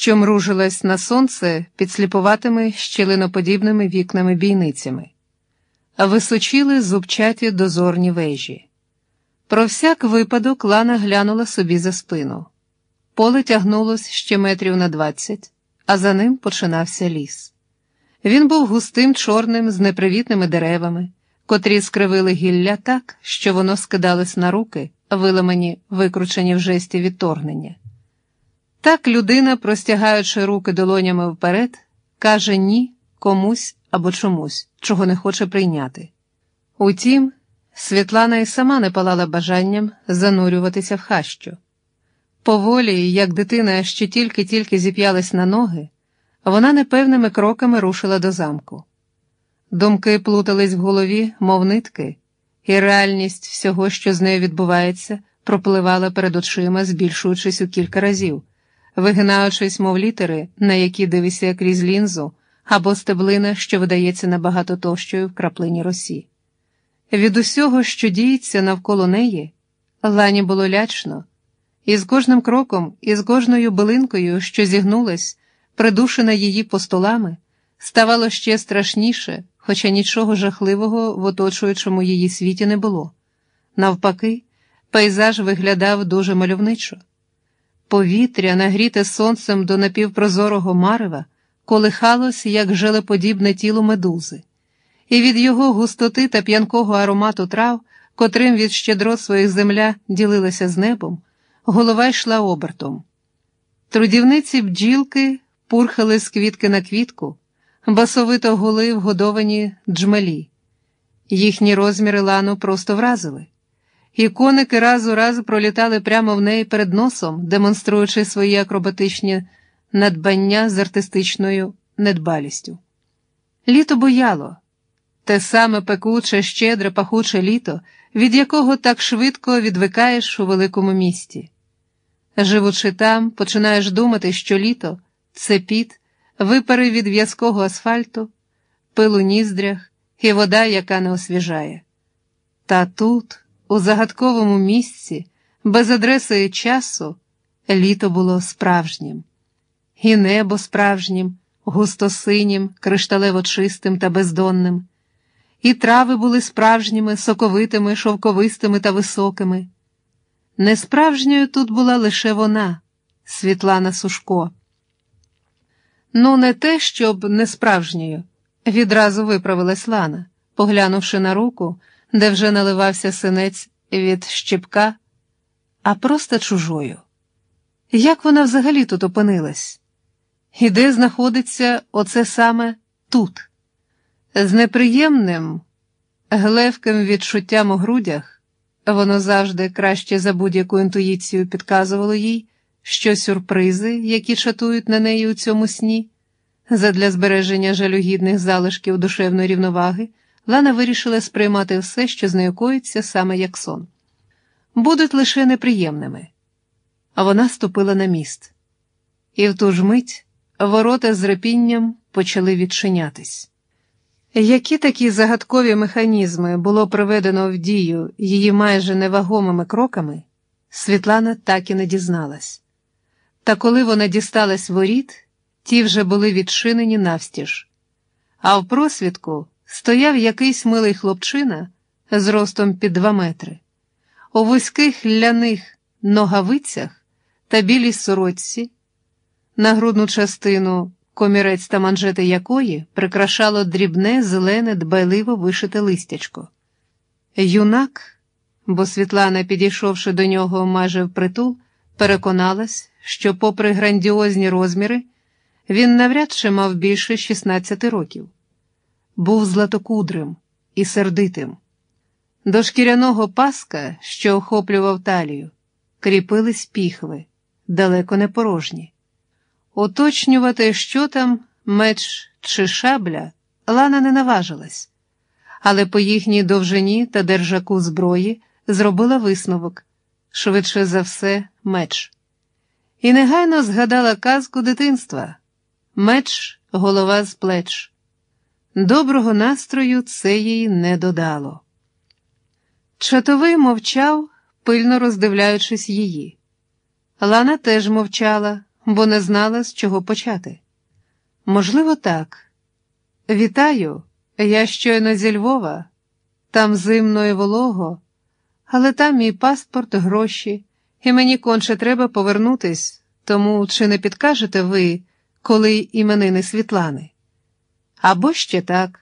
що мружилась на сонце під сліпуватими щілиноподібними вікнами бійницями, височили зубчаті дозорні вежі. Про всяк випадок Лана глянула собі за спину. Поле тягнулось ще метрів на двадцять, а за ним починався ліс. Він був густим, чорним, з непривітними деревами, котрі скривили гілля так, що воно скидалось на руки, виламані, викручені в жесті відторгнення. Так людина, простягаючи руки долонями вперед, каже ні комусь або чомусь, чого не хоче прийняти. Утім, Світлана і сама не палала бажанням занурюватися в хащу. Поволі, як дитина ще тільки-тільки зіп'ялась на ноги, вона непевними кроками рушила до замку. Думки плутались в голові, мов нитки, і реальність всього, що з нею відбувається, пропливала перед очима, збільшуючись у кілька разів, вигинаючись, мов літери, на які дивишся крізь лінзу, або стеблина, що видається набагато товщою в краплині росі. Від усього, що діється навколо неї, лані було лячно, і з кожним кроком, і з кожною билинкою, що зігнулась, придушена її постолами, ставало ще страшніше, хоча нічого жахливого в оточуючому її світі не було. Навпаки, пейзаж виглядав дуже мальовничо. Повітря, нагріте сонцем до напівпрозорого марева, колихалось, як желеподібне тіло медузи і від його густоти та п'янкого аромату трав, котрим від щедрот своїх земля ділилася з небом, голова йшла обертом. Трудівниці бджілки пурхали з квітки на квітку, басовито гули вгодовані джмелі. Їхні розміри лану просто вразили, і коники раз у раз пролітали прямо в неї перед носом, демонструючи свої акробатичні надбання з артистичною недбалістю. Літо бояло те саме пекуче, щедре, пахуче літо, від якого так швидко відвикаєш у великому місті. Живучи там, починаєш думати, що літо це піт, випари від в'язкого асфальту, пил у ніздрях і вода, яка не освіжає. Та тут, у загадковому місці, без адреси часу, літо було справжнім, і небо справжнім, густосинім, кришталево чистим та бездонним і трави були справжніми, соковитими, шовковистими та високими. Несправжньою тут була лише вона, Світлана Сушко. Ну, не те, щоб несправжньою, відразу виправилась Лана, поглянувши на руку, де вже наливався синець від щепка, а просто чужою. Як вона взагалі тут опинилась? І де знаходиться оце саме тут? З неприємним, глевким відчуттям у грудях, воно завжди краще за будь-яку інтуїцію підказувало їй, що сюрпризи, які чатують на неї у цьому сні, задля збереження жалюгідних залишків душевної рівноваги, Лана вирішила сприймати все, що з нею коїться, саме як сон. Будуть лише неприємними. А вона ступила на міст, і в ту ж мить ворота з репінням почали відчинятись. Які такі загадкові механізми було приведено в дію її майже невагомими кроками, Світлана так і не дізналась. Та коли вона дісталась воріт, ті вже були відчинені навстіж, а в просвідку стояв якийсь милий хлопчина з ростом під два метри, у вузьких ляних ногавицях та білій сорочці, на грудну частину комірець та манжети якої прикрашало дрібне, зелене, дбайливо вишите листячко. Юнак, бо Світлана, підійшовши до нього майже впритул, переконалась, що, попри грандіозні розміри, він навряд чи мав більше 16 років, був златокудрим і сердитим. До шкіряного паска, що охоплював талію, кріпились піхви, далеко не порожні. Уточнювати, що там меч чи шабля, Лана не наважилась, але по їхній довжині та держаку зброї зробила висновок швидше за все, меч. І негайно згадала казку дитинства меч, голова з плеч. Доброго настрою це їй не додало. Чатовий мовчав, пильно роздивляючись її. Лана теж мовчала бо не знала, з чого почати. Можливо, так. Вітаю, я щойно зі Львова, там зимно і волого, але там мій паспорт, гроші, і мені конче треба повернутись, тому чи не підкажете ви, коли іменини Світлани? Або ще так.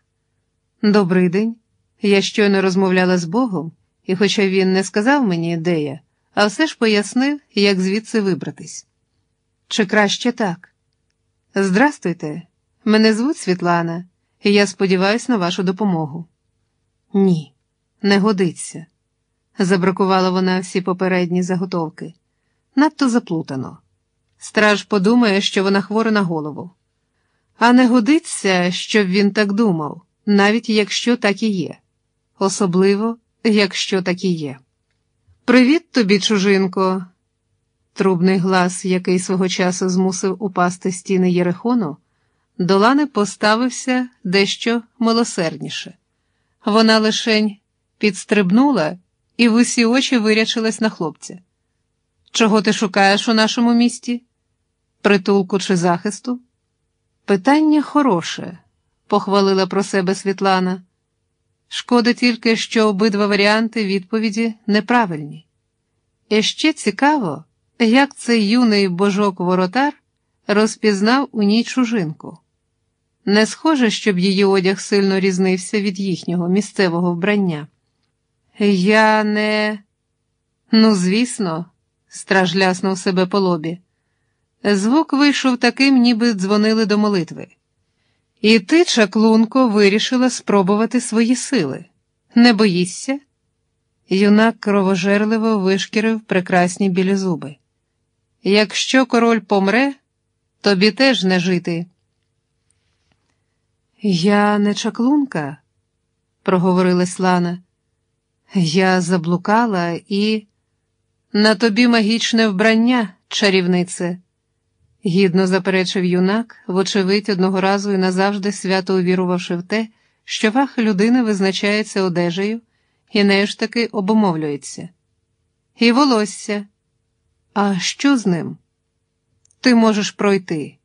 Добрий день. Я щойно розмовляла з Богом, і, хоча він не сказав мені, де я, а все ж пояснив, як звідси вибратись. Чи краще так? Здрастуйте, мене звуть Світлана, і я сподіваюся на вашу допомогу. Ні, не годиться. Забракувала вона всі попередні заготовки. Надто заплутано. Страж подумає, що вона хвора на голову. А не годиться, щоб він так думав, навіть якщо так і є, особливо, якщо так і є. Привіт тобі, чужинко. Трубний глас, який свого часу змусив упасти стіни Єрихону, до Лани поставився дещо милосердніше. Вона лишень підстрибнула і в усі очі вирячилась на хлопця. Чого ти шукаєш у нашому місті? Притулку чи захисту? Питання хороше, похвалила про себе Світлана. Шкода тільки, що обидва варіанти відповіді неправильні. І ще цікаво, як цей юний божок воротар розпізнав у ній чужинку. Не схоже, щоб її одяг сильно різнився від їхнього місцевого вбрання. Я не. Ну, звісно, страж ляснув себе по лобі. Звук вийшов таким, ніби дзвонили до молитви. І ти, чаклунко, вирішила спробувати свої сили. Не боїшся? Юнак кровожерливо вишкірив прекрасні білі зуби. Якщо король помре, тобі теж не жити. Я не чаклунка, проговорила Слана. Я заблукала і на тобі магічне вбрання, чарівнице, гідно заперечив юнак, вочевидь, одного разу і назавжди свято увірувавши в те, що вах людини визначається одежею і нею ж таки обумовлюється. І волосся. А що з ним? Ти можеш пройти.